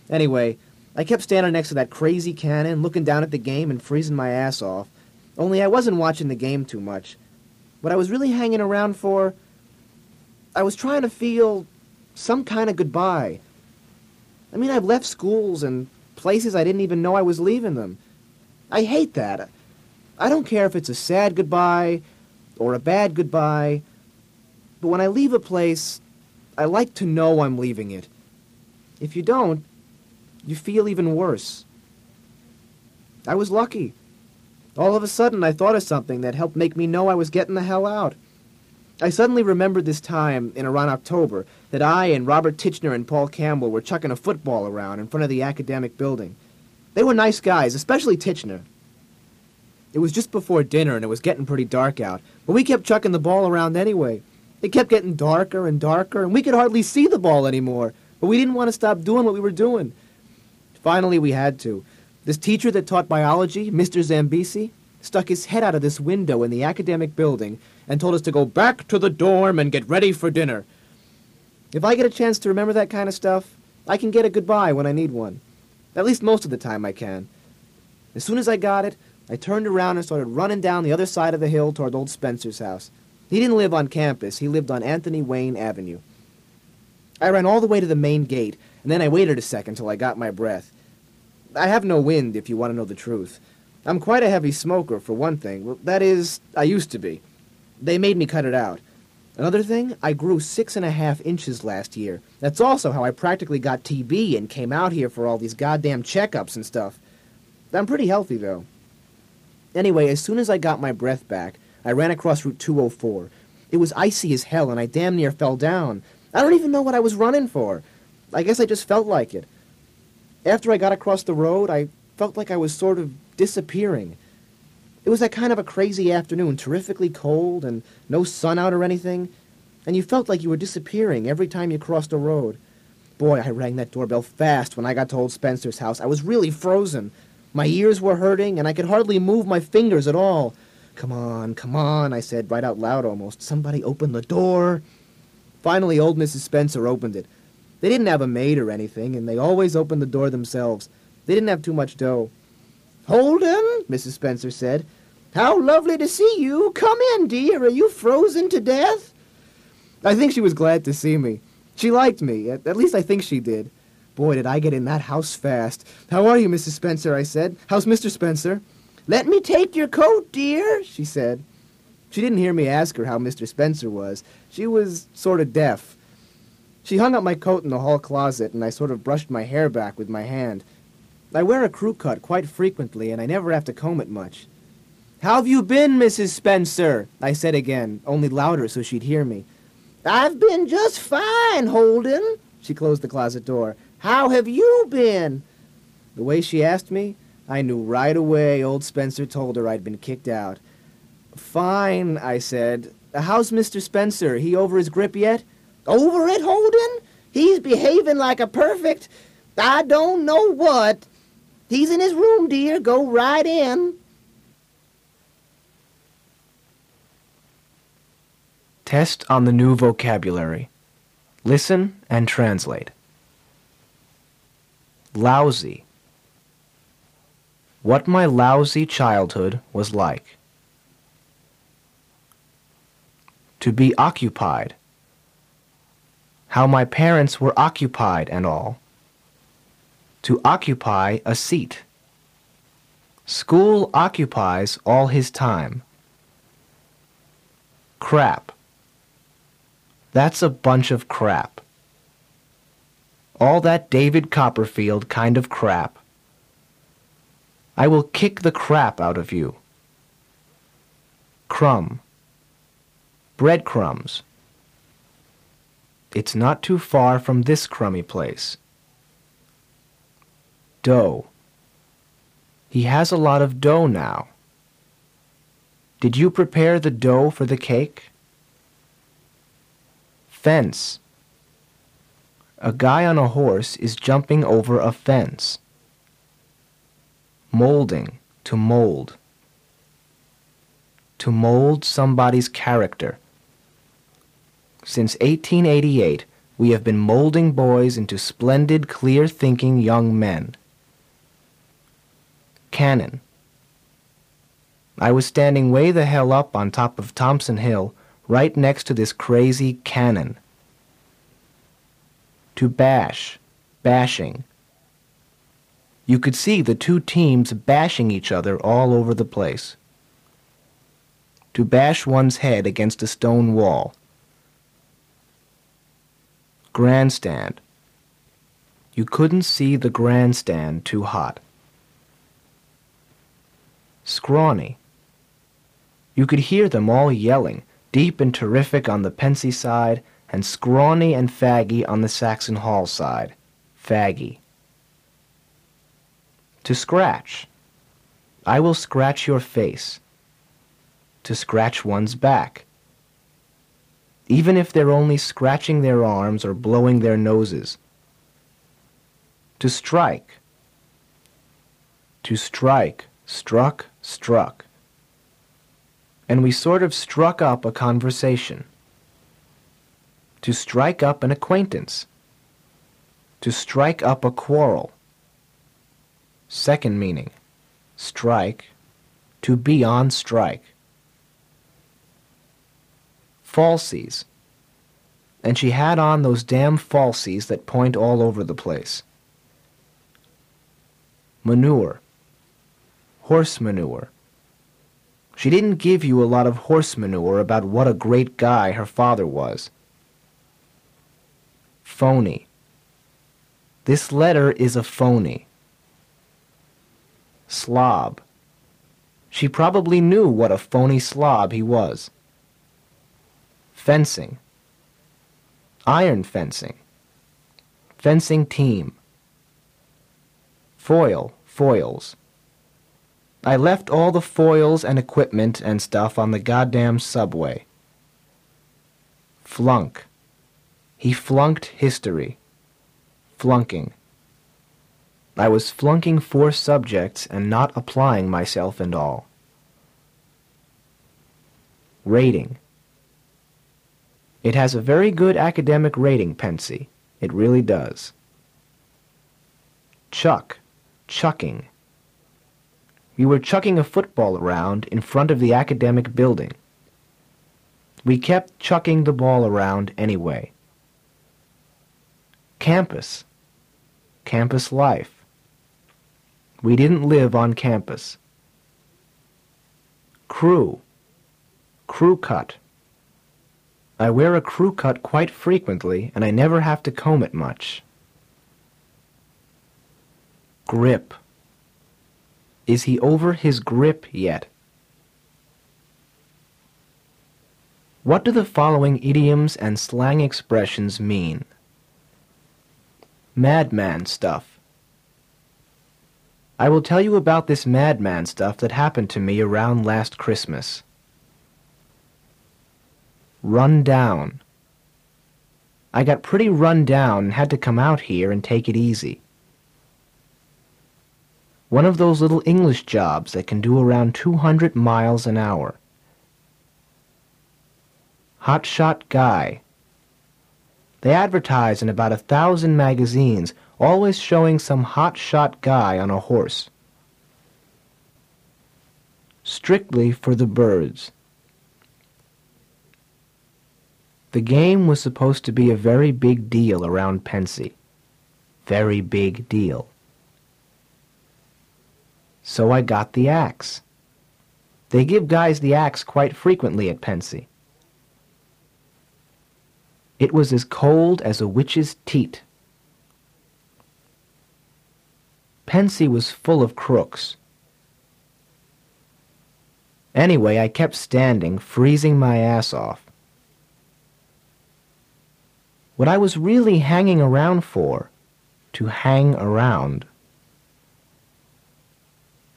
Anyway, I kept standing next to that crazy cannon, looking down at the game and freezing my ass off. Only I wasn't watching the game too much. What I was really hanging around for, I was trying to feel some kind of goodbye. I mean, I've left schools and places I didn't even know I was leaving them. I hate that. I don't care if it's a sad goodbye or a bad goodbye, but when I leave a place, I like to know I'm leaving it. If you don't, you feel even worse. I was lucky. All of a sudden, I thought of something that helped make me know I was getting the hell out. I suddenly remembered this time in around October that I and Robert Titchener and Paul Campbell were chucking a football around in front of the academic building. They were nice guys, especially Titchener. It was just before dinner and it was getting pretty dark out, but we kept chucking the ball around anyway. It kept getting darker and darker, and we could hardly see the ball anymore, but we didn't want to stop doing what we were doing. Finally, we had to. This teacher that taught biology, Mr. Zambisi, stuck his head out of this window in the academic building and told us to go back to the dorm and get ready for dinner. If I get a chance to remember that kind of stuff, I can get a goodbye when I need one. At least most of the time I can. As soon as I got it, I turned around and started running down the other side of the hill toward old Spencer's house. He didn't live on campus. He lived on Anthony Wayne Avenue. I ran all the way to the main gate, and then I waited a second till I got my breath. I have no wind, if you want to know the truth. I'm quite a heavy smoker, for one thing. Well, that is, I used to be. They made me cut it out. Another thing, I grew six and a half inches last year. That's also how I practically got TB and came out here for all these goddamn checkups and stuff. I'm pretty healthy, though. Anyway, as soon as I got my breath back, I ran across Route 204. It was icy as hell, and I damn near fell down. I don't even know what I was running for. I guess I just felt like it. After I got across the road, I felt like I was sort of disappearing. It was that kind of a crazy afternoon, terrifically cold and no sun out or anything, and you felt like you were disappearing every time you crossed a road. Boy, I rang that doorbell fast when I got to old Spencer's house. I was really frozen. My ears were hurting, and I could hardly move my fingers at all. Come on, come on, I said, right out loud almost. Somebody open the door. Finally, old Mrs. Spencer opened it. They didn't have a maid or anything, and they always opened the door themselves. They didn't have too much dough. Holden, Mrs. Spencer said, how lovely to see you. Come in, dear. Are you frozen to death? I think she was glad to see me. She liked me. At, at least I think she did. Boy, did I get in that house fast. How are you, Mrs. Spencer? I said. How's Mr. Spencer? Let me take your coat, dear, she said. She didn't hear me ask her how Mr. Spencer was. She was sort of deaf. She hung up my coat in the hall closet, and I sort of brushed my hair back with my hand. I wear a crew cut quite frequently, and I never have to comb it much. How've you been, Mrs. Spencer? I said again, only louder so she'd hear me. I've been just fine, Holden. She closed the closet door. How have you been? The way she asked me, I knew right away old Spencer told her I'd been kicked out. Fine, I said. How's Mr. Spencer? He over his grip yet? Over it, Holden? He's behaving like a perfect... I don't know what. He's in his room, dear. Go right in. Test on the new vocabulary. Listen and translate. Lousy. What my lousy childhood was like. To be occupied. How my parents were occupied and all. To occupy a seat. School occupies all his time. Crap. That's a bunch of crap. All that David Copperfield kind of crap. I will kick the crap out of you. Crumb. Breadcrumbs. It's not too far from this crummy place. Dough. He has a lot of dough now. Did you prepare the dough for the cake? Fence. A guy on a horse is jumping over a fence. Molding, to mold. To mold somebody's character. Since 1888, we have been molding boys into splendid, clear-thinking young men. Cannon. I was standing way the hell up on top of Thompson Hill right next to this crazy cannon. To bash, bashing. You could see the two teams bashing each other all over the place. To bash one's head against a stone wall. Grandstand. You couldn't see the grandstand too hot. Scrawny. You could hear them all yelling, deep and terrific on the Pensy side, and scrawny and faggy on the Saxon Hall side. Faggy. To scratch. I will scratch your face. To scratch one's back. Even if they're only scratching their arms or blowing their noses. To strike. To strike. Struck, struck and we sort of struck up a conversation. To strike up an acquaintance. To strike up a quarrel. Second meaning, strike, to be on strike. Falsies. And she had on those damn falsies that point all over the place. Manure. Horse manure. She didn't give you a lot of horse manure about what a great guy her father was. Phony. This letter is a phony. Slob. She probably knew what a phony slob he was. Fencing. Iron fencing. Fencing team. Foil, foils. I left all the foils and equipment and stuff on the goddamn subway. Flunk. He flunked history. Flunking. I was flunking four subjects and not applying myself and all. Rating. It has a very good academic rating, Pensy. It really does. Chuck. Chucking. We were chucking a football around in front of the academic building. We kept chucking the ball around anyway. Campus. Campus life. We didn't live on campus. Crew. Crew cut. I wear a crew cut quite frequently, and I never have to comb it much. Grip. Is he over his grip yet? What do the following idioms and slang expressions mean? Madman stuff. I will tell you about this madman stuff that happened to me around last Christmas. Run down. I got pretty run down and had to come out here and take it easy. One of those little English jobs that can do around 200 miles an hour. Hotshot guy. They advertise in about a thousand magazines, always showing some hotshot guy on a horse. Strictly for the birds. The game was supposed to be a very big deal around Pensy. Very big deal. So I got the axe. They give guys the axe quite frequently at Pensy. It was as cold as a witch's teat. Pensy was full of crooks. Anyway, I kept standing, freezing my ass off. What I was really hanging around for, to hang around.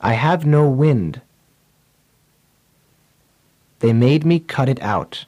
I have no wind. They made me cut it out.